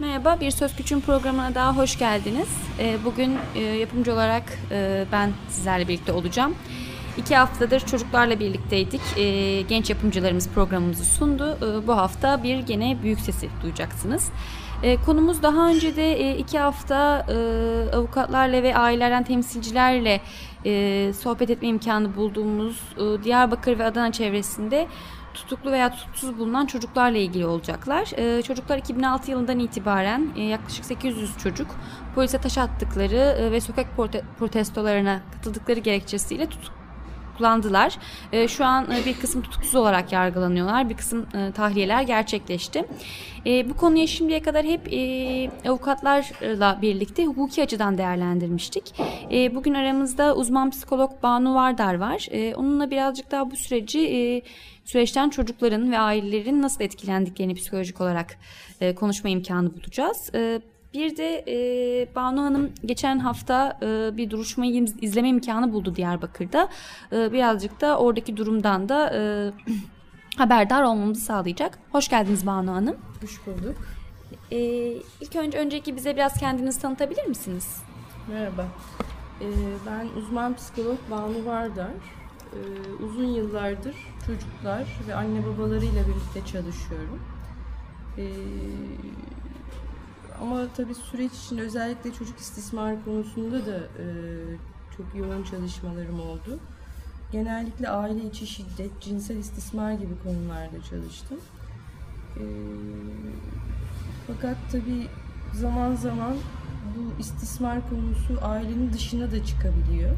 Merhaba, Bir Söz Küçüğün programına daha hoş geldiniz. Ee, Bugün e, yapımcı olarak e, ben sizlerle birlikte olacağım. İki haftadır çocuklarla birlikteydik. Ee, Genç yapımcılarımız programımızı sundu. Ee, Bu hafta bir gene büyük sesi duyacaksınız. Konumuz daha önce de e, iki hafta avukatlarla ve ailelerden temsilcilerle sohbet etme imkanı bulduğumuz Diyarbakır ve Adana çevresinde tutuklu veya tutuksuz bulunan çocuklarla ilgili olacaklar. Ee, çocuklar 2006 yılından itibaren e, yaklaşık 800 çocuk polise taş attıkları e, ve sokak prote- protestolarına katıldıkları gerekçesiyle tutuklandılar. E, şu an e, bir kısım tutuksuz olarak yargılanıyorlar. Bir kısım e, tahliyeler gerçekleşti. E, bu konuyu şimdiye kadar hep e, avukatlarla birlikte hukuki açıdan değerlendirmiştik. E, bugün aramızda uzman psikolog Banu Vardar var. E, onunla birazcık daha bu süreci e, süreçten çocukların ve ailelerin nasıl etkilendiklerini psikolojik olarak e, konuşma imkanı bulacağız. E, bir de e, Banu Hanım geçen hafta e, bir duruşmayı iz- izleme imkanı buldu Diyarbakır'da. E, birazcık da oradaki durumdan da e, haberdar olmamızı sağlayacak. Hoş geldiniz Banu Hanım. Hoş bulduk. E, ilk önce önceki bize biraz kendinizi tanıtabilir misiniz? Merhaba. Ee, ben uzman psikolog Banu Vardar. Ee, uzun yıllardır çocuklar ve anne babalarıyla birlikte çalışıyorum. Ee, ama tabii süreç için özellikle çocuk istismar konusunda da e, çok yoğun çalışmalarım oldu. Genellikle aile içi şiddet, cinsel istismar gibi konularda çalıştım. Ee, fakat tabii zaman zaman bu istismar konusu ailenin dışına da çıkabiliyor.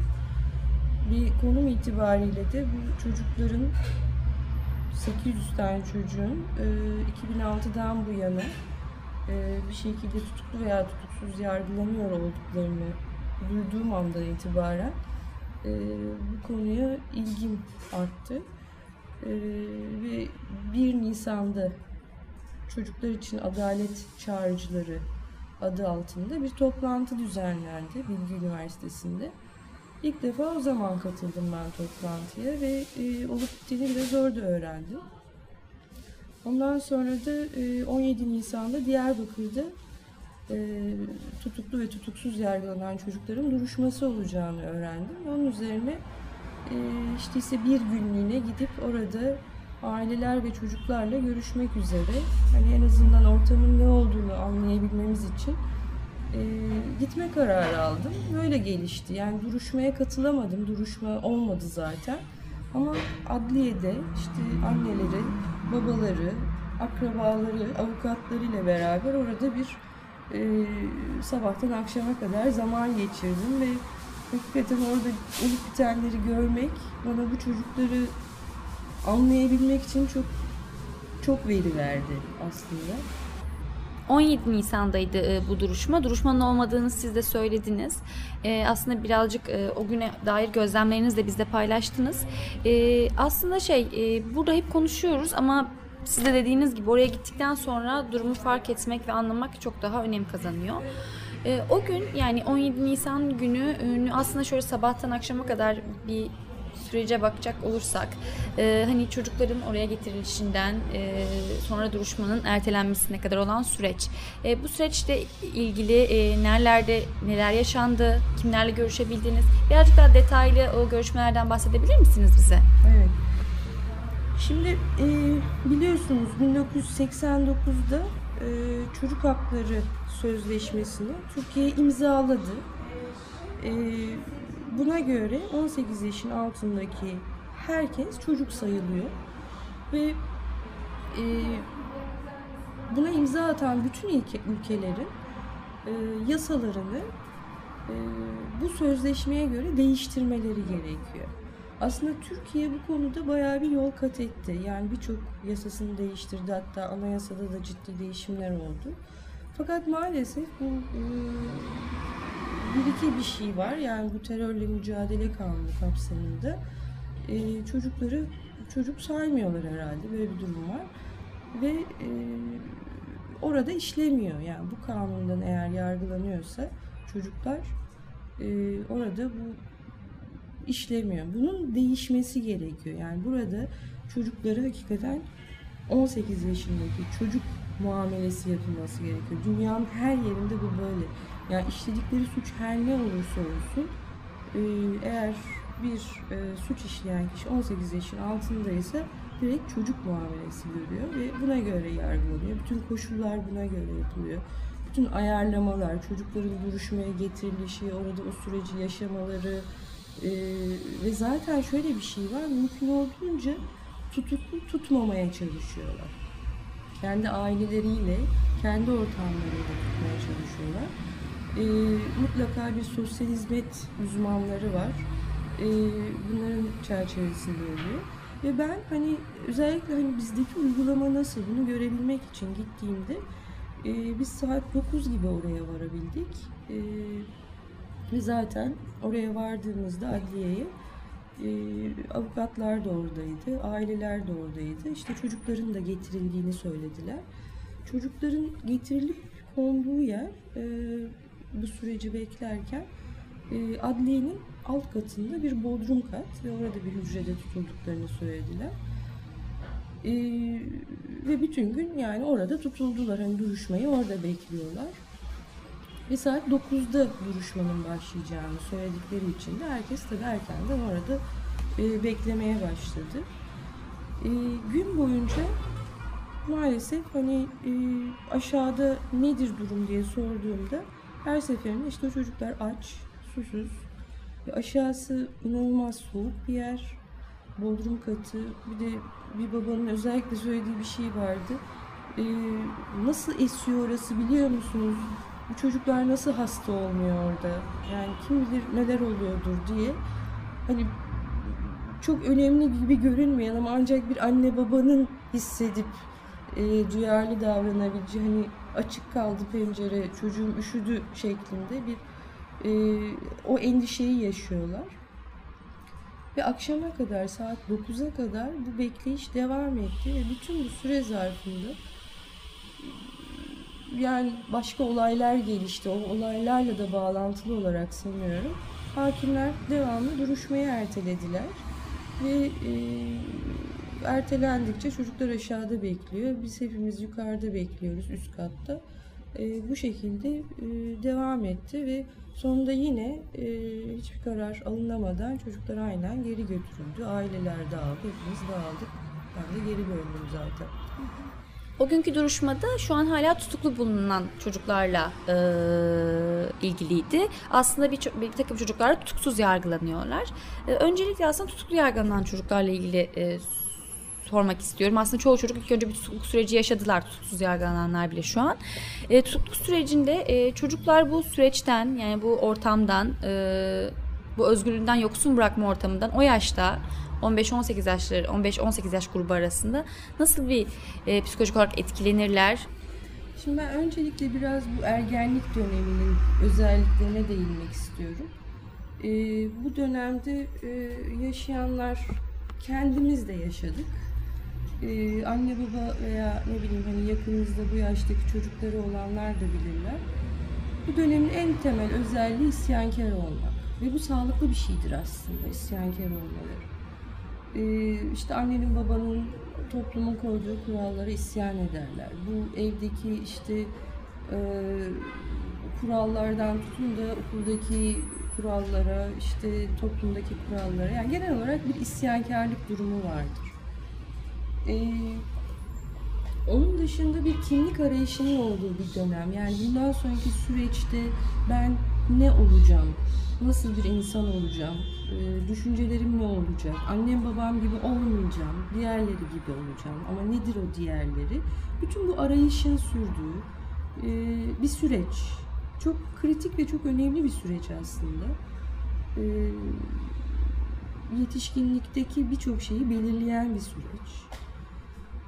Bir konum itibariyle de bu çocukların 800 tane çocuğun e, 2006'dan bu yana e, bir şekilde tutuklu veya tutuksuz yargılanıyor olduklarını duyduğum andan itibaren e, bu konuya ilgim arttı. E, ve 1 Nisan'da Çocuklar için Adalet Çağrıcıları adı altında bir toplantı düzenlendi Bilgi Üniversitesi'nde. İlk defa o zaman katıldım ben toplantıya ve e, olup bittiğini biraz orada öğrendim. Ondan sonra da e, 17 Nisan'da Diyarbakır'da e, tutuklu ve tutuksuz yargılanan çocukların duruşması olacağını öğrendim. Onun üzerine e, işte ise bir günlüğüne gidip orada aileler ve çocuklarla görüşmek üzere hani en azından ortamın ne olduğunu anlayabilmemiz için e, gitme kararı aldım. Böyle gelişti. Yani duruşmaya katılamadım. Duruşma olmadı zaten. Ama adliyede işte anneleri, babaları, akrabaları, avukatlarıyla beraber orada bir e, sabahtan akşama kadar zaman geçirdim ve hakikaten orada olup bitenleri görmek bana bu çocukları anlayabilmek için çok çok veri verdi aslında. 17 Nisan'daydı e, bu duruşma. Duruşmanın olmadığını siz de söylediniz. E, aslında birazcık e, o güne dair gözlemlerinizi de bizle paylaştınız. Aslında şey, burada hep konuşuyoruz ama siz de dediğiniz gibi oraya gittikten sonra durumu fark etmek ve anlamak çok daha önem kazanıyor. O gün yani 17 Nisan günü ünü aslında şöyle sabahtan akşama kadar bir sürece bakacak olursak e, hani çocukların oraya getirilişinden e, sonra duruşmanın ertelenmesine kadar olan süreç. E, bu süreçle ilgili e, nerelerde neler yaşandı, kimlerle görüşebildiniz? Birazcık daha detaylı o görüşmelerden bahsedebilir misiniz bize? Evet. Şimdi e, biliyorsunuz 1989'da e, Çocuk Hakları Sözleşmesi'ni Türkiye imzaladı. E, buna göre 18 yaşın altındaki herkes çocuk sayılıyor ve e, buna imza atan bütün ülke, ülkelerin e, yasalarını e, bu sözleşmeye göre değiştirmeleri gerekiyor. Aslında Türkiye bu konuda bayağı bir yol kat etti. Yani birçok yasasını değiştirdi. Hatta anayasada da ciddi değişimler oldu. Fakat maalesef bu e, bir iki bir şey var. Yani bu terörle mücadele kanunu kapsamında e, çocukları çocuk saymıyorlar herhalde. Böyle bir durum var. Ve e, orada işlemiyor. Yani bu kanundan eğer yargılanıyorsa çocuklar e, orada bu işlemiyor. Bunun değişmesi gerekiyor. Yani burada çocukları hakikaten 18 yaşındaki çocuk muamelesi yapılması gerekiyor. Dünyanın her yerinde bu böyle. Yani işledikleri suç her ne olursa olsun e, eğer bir e, suç işleyen kişi 18 yaşın altındaysa direkt çocuk muamelesi görüyor ve buna göre yargılanıyor. Bütün koşullar buna göre yapılıyor. Bütün ayarlamalar, çocukların duruşmaya getirilişi, orada o süreci yaşamaları e, ve zaten şöyle bir şey var, mümkün olduğunca tutuklu tutmamaya çalışıyorlar. Kendi aileleriyle, kendi ortamlarıyla tutmaya çalışıyorlar. E, mutlaka bir sosyal hizmet uzmanları var. E, bunların çerçevesinde oluyor. Ve ben hani özellikle hani bizdeki uygulama nasıl bunu görebilmek için gittiğimde e, biz saat 9 gibi oraya varabildik. E, ve zaten oraya vardığımızda adliyeye e, avukatlar da oradaydı, aileler de oradaydı. İşte çocukların da getirildiğini söylediler. Çocukların getirilip konduğu yer e, bu süreci beklerken e, adliyenin alt katında bir bodrum kat ve orada bir hücrede tutulduklarını söylediler. E, ve bütün gün yani orada tutuldular. Hani duruşmayı orada bekliyorlar. Ve saat 9'da duruşmanın başlayacağını söyledikleri için de herkes tabii erkenden orada e, beklemeye başladı. Gün boyunca maalesef hani aşağıda nedir durum diye sorduğumda her seferinde işte çocuklar aç, susuz ve aşağısı inanılmaz soğuk bir yer. Bodrum katı bir de bir babanın özellikle söylediği bir şey vardı. E, nasıl esiyor orası biliyor musunuz? Bu çocuklar nasıl hasta olmuyor orada? Yani kim bilir neler oluyordur diye. Hani çok önemli gibi görünmeyen ama ancak bir anne babanın hissedip e, duyarlı davranabileceği hani açık kaldı pencere çocuğum üşüdü şeklinde bir e, o endişeyi yaşıyorlar. Ve akşama kadar saat 9'a kadar bu bekleyiş devam etti ve bütün bu süre zarfında yani başka olaylar gelişti. O olaylarla da bağlantılı olarak sanıyorum. Hakimler devamlı duruşmayı ertelediler. Ve e, ertelendikçe çocuklar aşağıda bekliyor. Biz hepimiz yukarıda bekliyoruz üst katta. E, bu şekilde e, devam etti ve sonunda yine e, hiçbir karar alınamadan çocuklar aynen geri götürüldü. Aileler dağıldı, hepimiz dağıldık. Ben de geri döndüm zaten. O günkü duruşmada şu an hala tutuklu bulunan çocuklarla e, ilgiliydi. Aslında bir, bir takım çocuklar tutuksuz yargılanıyorlar. E, öncelikle aslında tutuklu yargılanan çocuklarla ilgili e, sormak istiyorum. Aslında çoğu çocuk ilk önce bir tutukluk süreci yaşadılar. Tutuksuz yargılananlar bile şu an. E, tutukluk sürecinde e, çocuklar bu süreçten yani bu ortamdan e, bu özgürlüğünden yoksun bırakma ortamından o yaşta 15-18 yaşları 15-18 yaş grubu arasında nasıl bir e, psikolojik olarak etkilenirler? Şimdi ben öncelikle biraz bu ergenlik döneminin özelliklerine değinmek istiyorum. Ee, bu dönemde e, yaşayanlar kendimiz de yaşadık. Ee, anne baba veya ne bileyim hani yakınımızda bu yaştaki çocukları olanlar da bilirler. Bu dönemin en temel özelliği isyankar olmak. Ve bu sağlıklı bir şeydir aslında isyankar olmaları. Ee, işte annenin babanın toplumun koyduğu kurallara isyan ederler. Bu evdeki işte e, kurallardan tutun da okuldaki kurallara, işte toplumdaki kurallara yani genel olarak bir isyankarlık durumu vardır. Ee, onun dışında bir kimlik arayışının olduğu bir dönem. Yani bundan sonraki süreçte ben ne olacağım? Nasıl bir insan olacağım? Ee, düşüncelerim ne olacak? Annem babam gibi olmayacağım. Diğerleri gibi olacağım. Ama nedir o diğerleri? Bütün bu arayışın sürdüğü e, bir süreç. Çok kritik ve çok önemli bir süreç aslında. Ee, yetişkinlikteki birçok şeyi belirleyen bir süreç.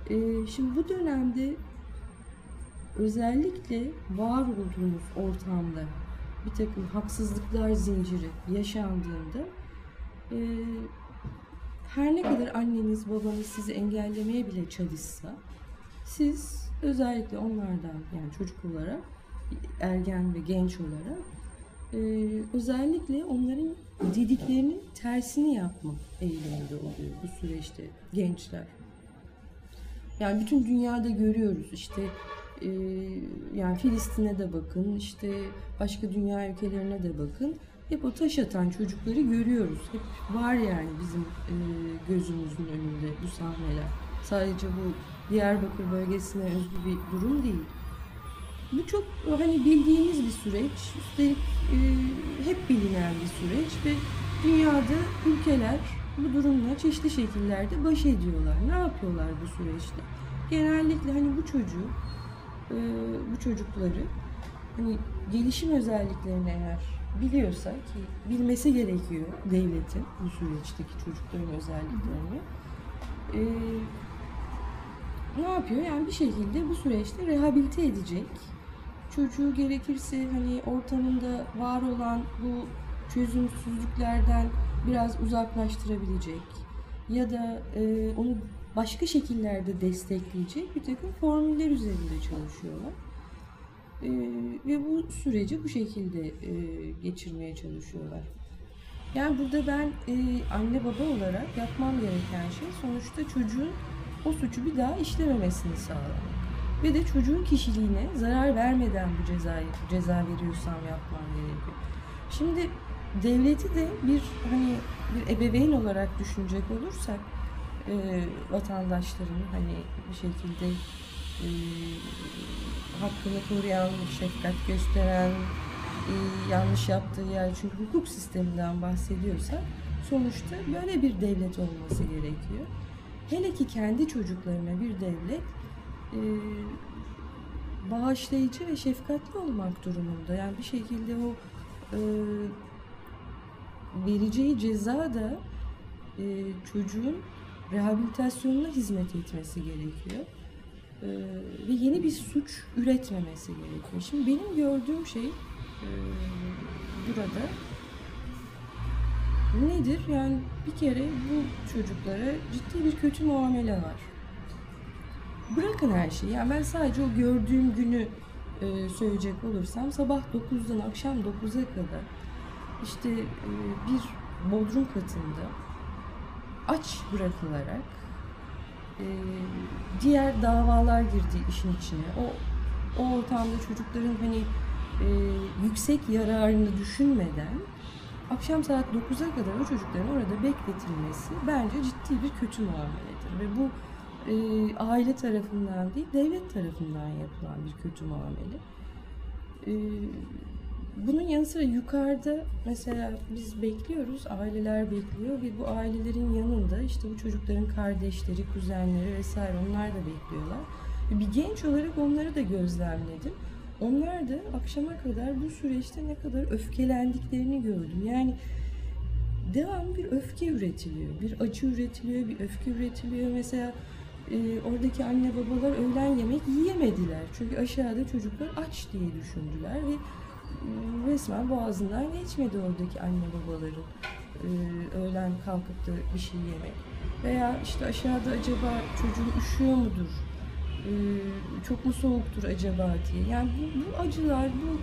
Ee, şimdi bu dönemde özellikle var olduğunuz ortamda bir takım haksızlıklar zinciri yaşandığında e, her ne kadar anneniz babanız sizi engellemeye bile çalışsa siz özellikle onlardan yani çocuk olarak ergen ve genç olarak e, özellikle onların dediklerinin tersini yapma eğiliminde oluyor bu süreçte gençler. Yani bütün dünyada görüyoruz işte Ee, yani Filistin'e de bakın, işte başka dünya ülkelerine de bakın. Hep o taş atan çocukları görüyoruz. Hep var yani bizim e, gözümüzün önünde bu sahneler. Sadece bu Diyarbakır bölgesine özgü bir durum değil. Bu çok hani bildiğimiz bir süreç. Üstelik e, hep bilinen bir süreç ve dünyada ülkeler bu durumla çeşitli şekillerde baş ediyorlar. Ne yapıyorlar bu süreçte? Genellikle hani bu çocuğu, e, bu çocukları hani gelişim özelliklerini eğer biliyorsa ki bilmesi gerekiyor devletin bu süreçteki çocukların özelliklerini. E, ne yapıyor? Yani bir şekilde bu süreçte rehabilite edecek. Çocuğu gerekirse hani ortamında var olan bu çözümsüzlüklerden biraz uzaklaştırabilecek ya da e, onu başka şekillerde destekleyecek bir takım formüller üzerinde çalışıyorlar. E, ve bu süreci bu şekilde e, geçirmeye çalışıyorlar. Yani burada ben e, anne baba olarak yapmam gereken şey sonuçta çocuğun o suçu bir daha işlememesini sağlamak. Ve de çocuğun kişiliğine zarar vermeden bu cezayı ceza veriyorsam yapmam gerekiyor. Şimdi devleti de bir hani bir ebeveyn olarak düşünecek olursak e, vatandaşların hani bir şekilde e, hakkını koruyan, şefkat gösteren, e, yanlış yaptığı yer çünkü hukuk sisteminden bahsediyorsak sonuçta böyle bir devlet olması gerekiyor. Hele ki kendi çocuklarına bir devlet e, bağışlayıcı ve şefkatli olmak durumunda. Yani bir şekilde o e, vereceği ceza da e, çocuğun rehabilitasyonuna hizmet etmesi gerekiyor. E, ve yeni bir suç üretmemesi gerekiyor. Şimdi benim gördüğüm şey e, burada nedir? Yani bir kere bu çocuklara ciddi bir kötü muamele var. Bırakın her şeyi. Yani ben sadece o gördüğüm günü e, söyleyecek olursam sabah 9'dan akşam 9'a kadar işte e, bir bodrum katında aç bırakılarak e, diğer davalar girdi işin içine. O o ortamda çocukların hani e, yüksek yararını düşünmeden akşam saat 9'a kadar o çocukların orada bekletilmesi bence ciddi bir kötü muameledir ve bu e, aile tarafından değil devlet tarafından yapılan bir kötü muamele. E, bunun yanı sıra yukarıda mesela biz bekliyoruz, aileler bekliyor ve bu ailelerin yanında işte bu çocukların kardeşleri, kuzenleri vesaire onlar da bekliyorlar. Bir genç olarak onları da gözlemledim. Onlar da akşama kadar bu süreçte ne kadar öfkelendiklerini gördüm. Yani devam bir öfke üretiliyor, bir acı üretiliyor, bir öfke üretiliyor. Mesela e, oradaki anne babalar öğlen yemek yiyemediler. Çünkü aşağıda çocuklar aç diye düşündüler ve resmen boğazından geçmedi oradaki anne babaların e, öğlen kalkıp da bir şey yemek. Veya işte aşağıda acaba çocuğun üşüyor mudur? E, çok mu soğuktur acaba diye. Yani bu, bu acılar, bu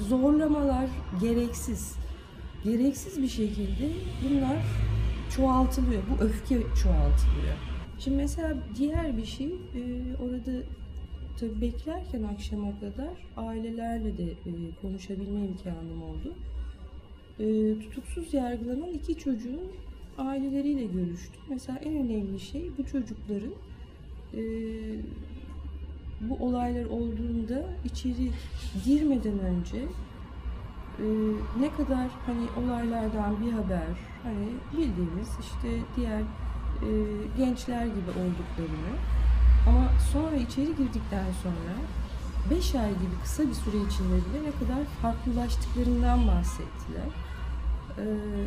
zorlamalar gereksiz. Gereksiz bir şekilde bunlar çoğaltılıyor. Bu öfke çoğaltılıyor. Şimdi mesela diğer bir şey e, orada tabii beklerken akşama kadar ailelerle de e, konuşabilme imkanım oldu. E, tutuksuz yargılanan iki çocuğun aileleriyle görüştüm. Mesela en önemli şey bu çocukların e, bu olaylar olduğunda içeri girmeden önce e, ne kadar hani olaylardan bir haber hani bildiğimiz işte diğer e, gençler gibi olduklarını ama sonra içeri girdikten sonra 5 ay gibi kısa bir süre içinde bile ne kadar farklılaştıklarından bahsettiler. E,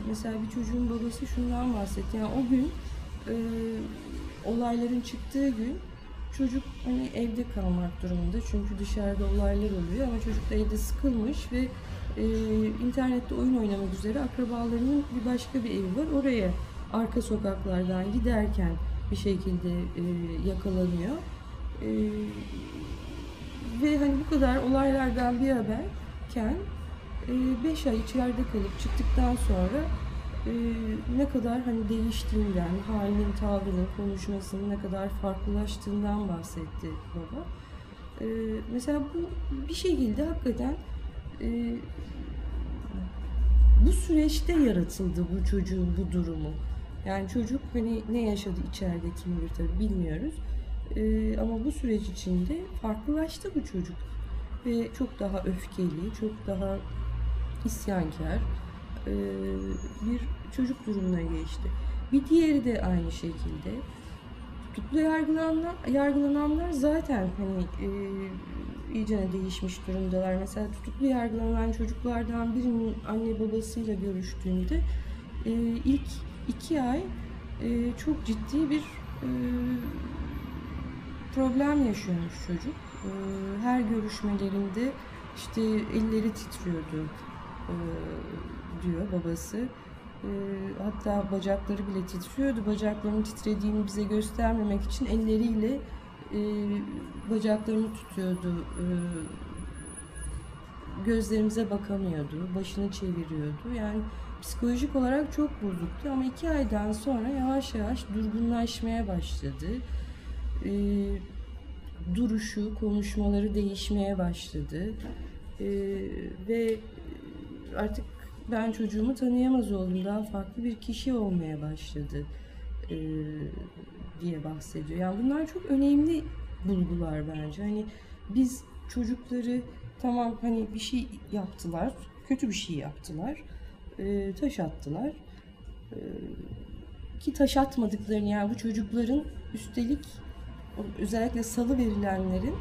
mesela bir çocuğun babası şundan bahsetti. Yani o gün e, olayların çıktığı gün çocuk hani evde kalmak durumunda çünkü dışarıda olaylar oluyor ama çocuk da evde sıkılmış ve e, internette oyun oynamak üzere akrabalarının bir başka bir evi var oraya arka sokaklardan giderken bir şekilde e, yakalanıyor. E, ve hani bu kadar olaylardan bir haberken 5 ay içeride kalıp çıktıktan sonra e, ne kadar hani değiştiğinden, halinin, tavrının, konuşmasının ne kadar farklılaştığından bahsetti baba. Ee, mesela bu bir şekilde hakikaten e, bu süreçte yaratıldı bu çocuğun bu durumu. Yani çocuk hani ne yaşadı içeride kim bilir tabii bilmiyoruz. Ee, ama bu süreç içinde farklılaştı bu çocuk. Ve çok daha öfkeli, çok daha isyankar e, bir çocuk durumuna geçti. Bir diğeri de aynı şekilde. Tutuklu yargılananlar, yargılananlar zaten hani e, iyice değişmiş durumdalar. Mesela tutuklu yargılanan çocuklardan birinin anne babasıyla görüştüğümde e, ilk iki ay e, çok ciddi bir e, problem yaşıyormuş çocuk. E, her görüşmelerinde işte elleri titriyordu e, diyor babası. E, hatta bacakları bile titriyordu. Bacaklarının titrediğini bize göstermemek için elleriyle e, bacaklarını tutuyordu. E, gözlerimize bakamıyordu. Başını çeviriyordu. Yani psikolojik olarak çok bozuktu ama iki aydan sonra yavaş yavaş durgunlaşmaya başladı. E, duruşu, konuşmaları değişmeye başladı. E, ve artık ben çocuğumu tanıyamaz oldum. Daha farklı bir kişi olmaya başladı e, diye bahsediyor. Yani bunlar çok önemli bulgular bence. Hani biz çocukları tamam hani bir şey yaptılar, kötü bir şey yaptılar, e, taş attılar. E, ki taş atmadıklarını yani bu çocukların üstelik özellikle salı verilenlerin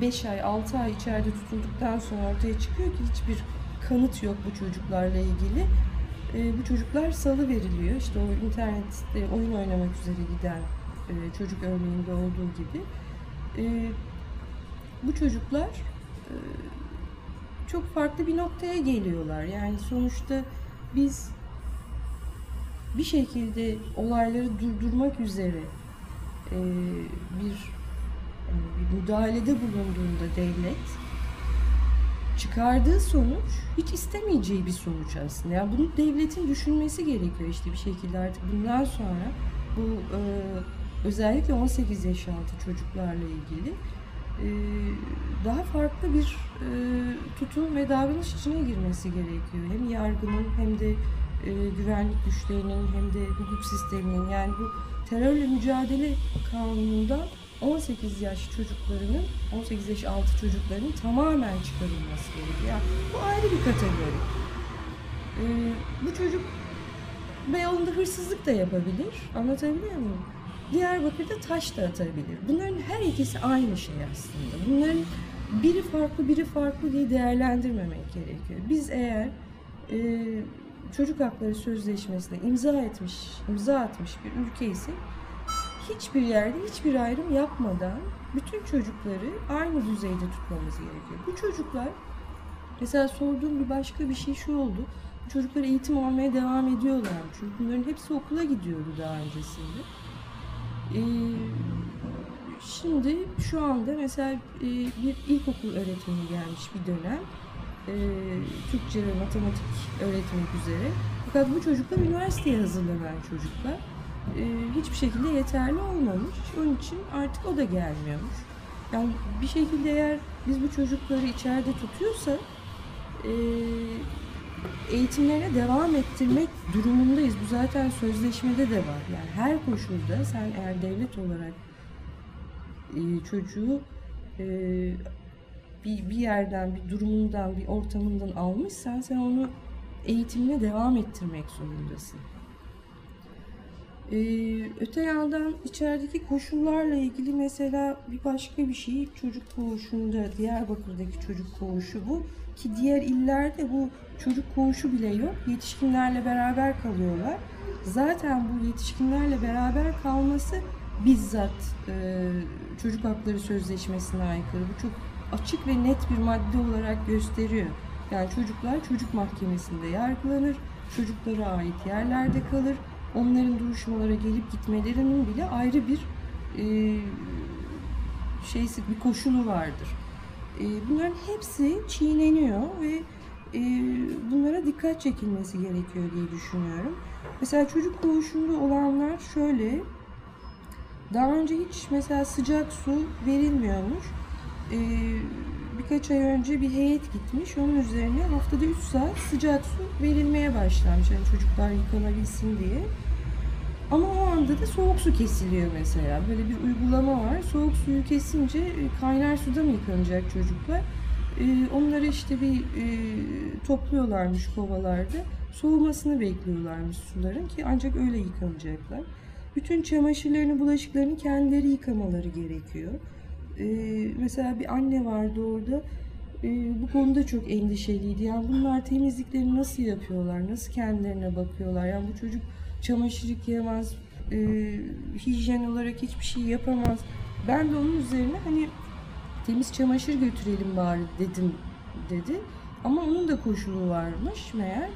5 ay 6 ay içeride tutulduktan sonra ortaya çıkıyor ki hiçbir kanıt yok bu çocuklarla ilgili. E, bu çocuklar salı veriliyor. İşte o internette oyun oynamak üzere giden e, çocuk örneğinde olduğu gibi. E, bu çocuklar e, çok farklı bir noktaya geliyorlar. Yani sonuçta biz bir şekilde olayları durdurmak üzere e, bir, yani bir müdahalede bulunduğunda devlet çıkardığı sonuç hiç istemeyeceği bir sonuç aslında. Yani bunu devletin düşünmesi gerekiyor işte bir şekilde artık bundan sonra bu e, özellikle 18 yaş altı çocuklarla ilgili e, daha farklı bir e, tutum ve davranış içine girmesi gerekiyor. Hem yargının hem de e, güvenlik güçlerinin hem de hukuk sisteminin yani bu terörle mücadele kanunundan 18 yaş çocuklarının, 18 yaş altı çocuklarının tamamen çıkarılması gerekiyor. Yani bu ayrı bir kategori. Ee, bu çocuk Beyoğlu'nda hırsızlık da yapabilir. Anlatabiliyor muyum? Diyarbakır'da taş da atabilir. Bunların her ikisi aynı şey aslında. Bunların biri farklı biri farklı diye değerlendirmemek gerekiyor. Biz eğer e, çocuk hakları sözleşmesine imza etmiş, imza atmış bir ülkeysek hiçbir yerde hiçbir ayrım yapmadan bütün çocukları aynı düzeyde tutmamız gerekiyor. Bu çocuklar mesela sorduğum bir başka bir şey şu oldu. Bu çocuklar eğitim almaya devam ediyorlar. Çünkü bunların hepsi okula gidiyordu daha öncesinde. Ee, şimdi şu anda mesela e, bir ilkokul öğretmeni gelmiş bir dönem. E, Türkçe ve matematik öğretmek üzere. Fakat bu çocuklar üniversiteye hazırlanan çocuklar e, hiçbir şekilde yeterli olmamış. Onun için artık o da gelmiyormuş. Yani bir şekilde eğer biz bu çocukları içeride tutuyorsa e, eğitimlerine devam ettirmek durumundayız. Bu zaten sözleşmede de var. Yani her koşulda sen eğer devlet olarak e, çocuğu e, bir, bir yerden, bir durumundan, bir ortamından almışsan sen onu eğitimine devam ettirmek zorundasın. Ee, öte yandan içerideki koşullarla ilgili mesela bir başka bir şey çocuk koğuşunda Diyarbakır'daki çocuk koğuşu bu ki diğer illerde bu çocuk koğuşu bile yok. Yetişkinlerle beraber kalıyorlar. Zaten bu yetişkinlerle beraber kalması bizzat e, çocuk hakları sözleşmesine aykırı. Bu çok açık ve net bir madde olarak gösteriyor. Yani çocuklar çocuk mahkemesinde yargılanır çocuklara ait yerlerde kalır. Onların duruşmalara gelip gitmelerinin bile ayrı bir e, şeysi bir koşulu vardır. E, bunların hepsi çiğneniyor ve e, bunlara dikkat çekilmesi gerekiyor diye düşünüyorum. Mesela çocuk koğuşunda olanlar şöyle daha önce hiç mesela sıcak su verilmiyormuş. e, birkaç ay önce bir heyet gitmiş. Onun üzerine haftada 3 saat sıcak su verilmeye başlanmış. Yani çocuklar yıkanabilsin diye. Ama o anda da soğuk su kesiliyor mesela. Böyle bir uygulama var. Soğuk suyu kesince e, kaynar suda mı yıkanacak çocuklar? E, onları işte bir e, topluyorlarmış kovalarda. Soğumasını bekliyorlarmış suların ki ancak öyle yıkanacaklar. Bütün çamaşırlarını, bulaşıklarını kendileri yıkamaları gerekiyor. Mesela bir anne vardı orada. Bu konuda çok endişeliydi. Yani bunlar temizliklerini nasıl yapıyorlar? Nasıl kendilerine bakıyorlar? Yani bu çocuk çamaşır yıkayamaz, e, hijyen olarak hiçbir şey yapamaz. Ben de onun üzerine hani temiz çamaşır götürelim bari dedim dedi. Ama onun da koşulu varmış meğer.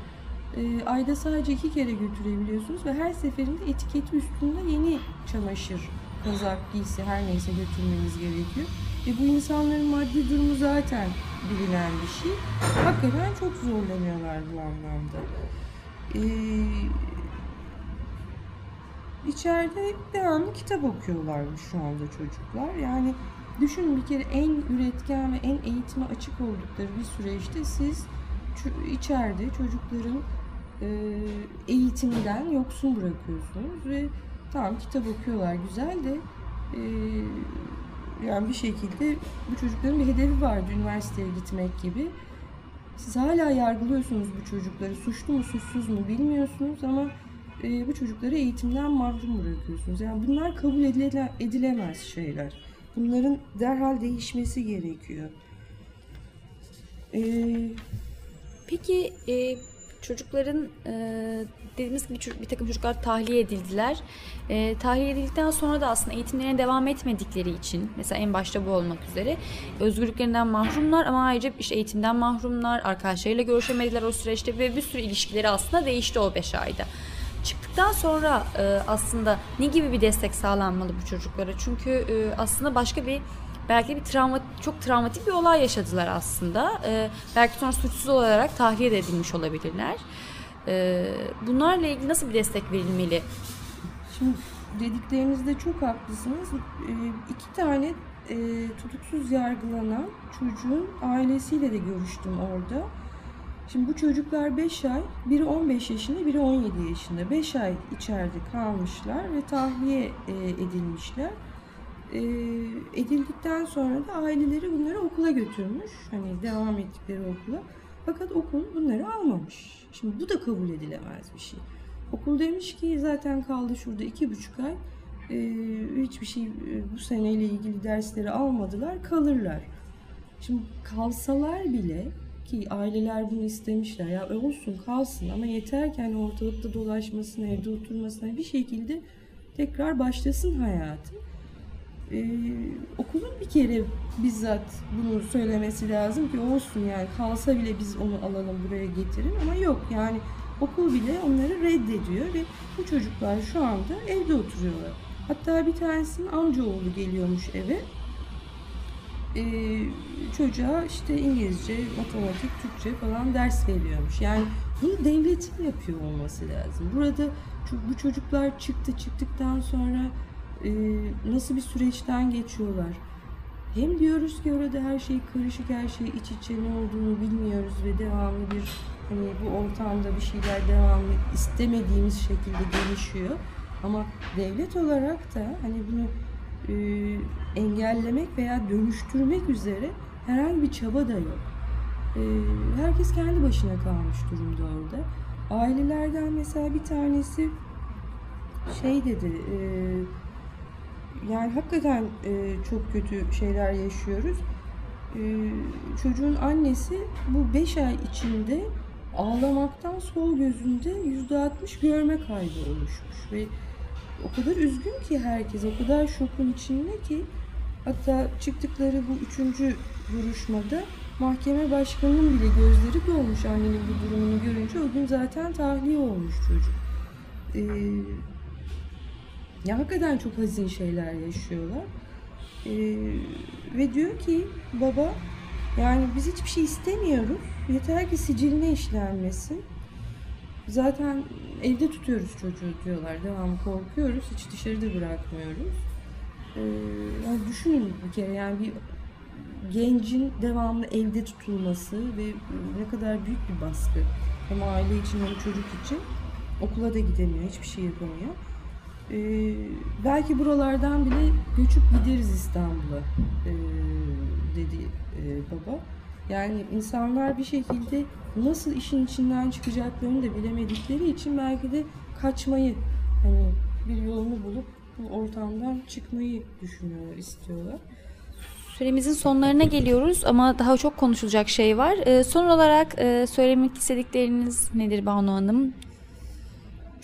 E, ayda sadece iki kere götürebiliyorsunuz ve her seferinde etiketi üstünde yeni çamaşır, kazak, giysi her neyse götürmeniz gerekiyor. E bu insanların maddi durumu zaten bilinen bir şey. Hakikaten çok zorlanıyorlar bu anlamda. E, İçeride devamlı kitap okuyorlarmış şu anda çocuklar. Yani düşünün bir kere en üretken ve en eğitime açık oldukları bir süreçte siz içeride çocukların e, eğitiminden yoksun bırakıyorsunuz ve tamam kitap okuyorlar güzel de e, yani bir şekilde bu çocukların bir hedefi vardı üniversiteye gitmek gibi. Siz hala yargılıyorsunuz bu çocukları. Suçlu mu suçsuz mu bilmiyorsunuz ama e, bu çocukları eğitimden mahrum bırakıyorsunuz. Yani bunlar kabul edile, edilemez şeyler. Bunların derhal değişmesi gerekiyor. E, Peki e, çocukların e, dediğimiz gibi bir takım çocuklar tahliye edildiler. E, tahliye edildikten sonra da aslında eğitimlerine devam etmedikleri için mesela en başta bu olmak üzere özgürlüklerinden mahrumlar ama ayrıca işte eğitimden mahrumlar, arkadaşlarıyla görüşemediler o süreçte ve bir sürü ilişkileri aslında değişti o beş ayda. Çıktıktan sonra e, aslında ne gibi bir destek sağlanmalı bu çocuklara? Çünkü e, aslında başka bir belki bir travma çok travmatik bir olay yaşadılar aslında. E, belki sonra suçsuz olarak tahliye edilmiş olabilirler. E, bunlarla ilgili nasıl bir destek verilmeli? Şimdi dediklerinizde çok haklısınız. E, iki tane e, tutuksuz yargılanan çocuğun ailesiyle de görüştüm orada. Şimdi bu çocuklar 5 ay, biri 15 yaşında, biri 17 yaşında. 5 ay içeride kalmışlar ve tahliye e, edilmişler. E, edildikten sonra da aileleri bunları okula götürmüş. Hani devam ettikleri okula. Fakat okul bunları almamış. Şimdi bu da kabul edilemez bir şey. Okul demiş ki zaten kaldı şurada iki buçuk ay. E, hiçbir şey bu seneyle ilgili dersleri almadılar, kalırlar. Şimdi kalsalar bile ki aileler bunu istemişler. Ya olsun kalsın ama yeter ki hani ortalıkta dolaşmasına, evde oturmasına bir şekilde tekrar başlasın hayatı. Ee, okulun bir kere bizzat bunu söylemesi lazım ki olsun yani kalsa bile biz onu alalım buraya getirin ama yok yani okul bile onları reddediyor ve bu çocuklar şu anda evde oturuyorlar. Hatta bir tanesinin amcaoğlu geliyormuş eve e, çocuğa işte İngilizce, matematik, Türkçe falan ders veriyormuş. Yani bunu devletin yapıyor olması lazım. Burada bu çocuklar çıktı çıktıktan sonra e, nasıl bir süreçten geçiyorlar? Hem diyoruz ki orada her şey karışık, her şey iç içe ne olduğunu bilmiyoruz ve devamlı bir hani bu ortamda bir şeyler devamlı istemediğimiz şekilde gelişiyor. Ama devlet olarak da hani bunu engellemek veya dönüştürmek üzere herhangi bir çaba da yok. E, herkes kendi başına kalmış durumda orada. Ailelerden mesela bir tanesi şey dedi, e, yani hakikaten e, çok kötü şeyler yaşıyoruz. E, çocuğun annesi bu 5 ay içinde ağlamaktan sol gözünde %60 görme kaybı oluşmuş ve o kadar üzgün ki herkes, o kadar şokun içinde ki hatta çıktıkları bu üçüncü duruşmada mahkeme başkanının bile gözleri dolmuş annenin bu durumunu görünce o gün zaten tahliye olmuş çocuk. Ee, ya hakikaten çok hazin şeyler yaşıyorlar. Ee, ve diyor ki baba yani biz hiçbir şey istemiyoruz. Yeter ki siciline işlenmesin. Zaten evde tutuyoruz çocuğu diyorlar. Devamlı korkuyoruz. Hiç dışarıda bırakmıyoruz. Ee, yani düşünün bir kere yani bir gencin devamlı evde tutulması ve ne kadar büyük bir baskı. Hem aile için hem çocuk için. Okula da gidemiyor, hiçbir şey yapamıyor. Ee, belki buralardan bile göçüp gideriz İstanbul'a ee, dedi e, baba. Yani insanlar bir şekilde nasıl işin içinden çıkacaklarını da bilemedikleri için belki de kaçmayı hani bir yolunu bulup bu ortamdan çıkmayı düşünüyorlar, istiyorlar. Süremizin sonlarına geliyoruz ama daha çok konuşulacak şey var. Ee, son olarak e, söylemek istedikleriniz nedir Banu Hanım?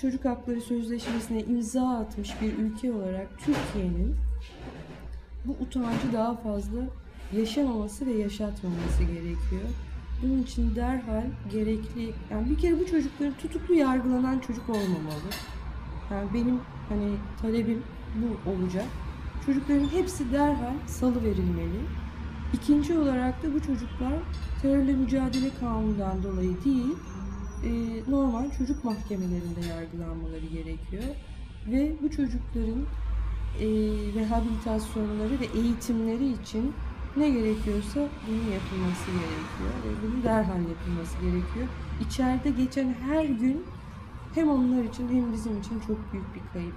Çocuk Hakları Sözleşmesi'ne imza atmış bir ülke olarak Türkiye'nin bu utancı daha fazla yaşamaması ve yaşatmaması gerekiyor. Bunun için derhal gerekli, yani bir kere bu çocukların tutuklu yargılanan çocuk olmamalı. Yani benim hani talebim bu olacak. Çocukların hepsi derhal salı verilmeli. İkinci olarak da bu çocuklar terörle mücadele kanunundan dolayı değil, e, normal çocuk mahkemelerinde yargılanmaları gerekiyor. Ve bu çocukların e, rehabilitasyonları ve eğitimleri için ne gerekiyorsa bunun yapılması gerekiyor ve bunun derhal yapılması gerekiyor. İçeride geçen her gün hem onlar için hem bizim için çok büyük bir kayıp.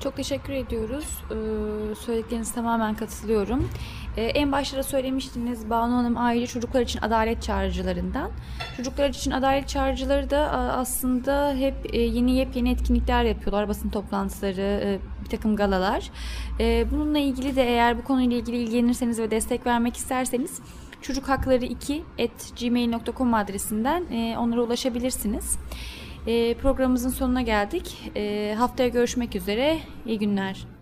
Çok teşekkür ediyoruz. Ee, söylediklerinize tamamen katılıyorum. Ee, en başta da söylemiştiniz Banu Hanım aile çocuklar için adalet çağrıcılarından. Çocuklar için adalet çağrıcıları da aslında hep e, yeni yepyeni etkinlikler yapıyorlar. Basın toplantıları, e, bir takım galalar. E, bununla ilgili de eğer bu konuyla ilgili ilgilenirseniz ve destek vermek isterseniz çocuk hakları 2 at gmail.com adresinden e, onlara ulaşabilirsiniz. E, programımızın sonuna geldik. E, haftaya görüşmek üzere. İyi günler.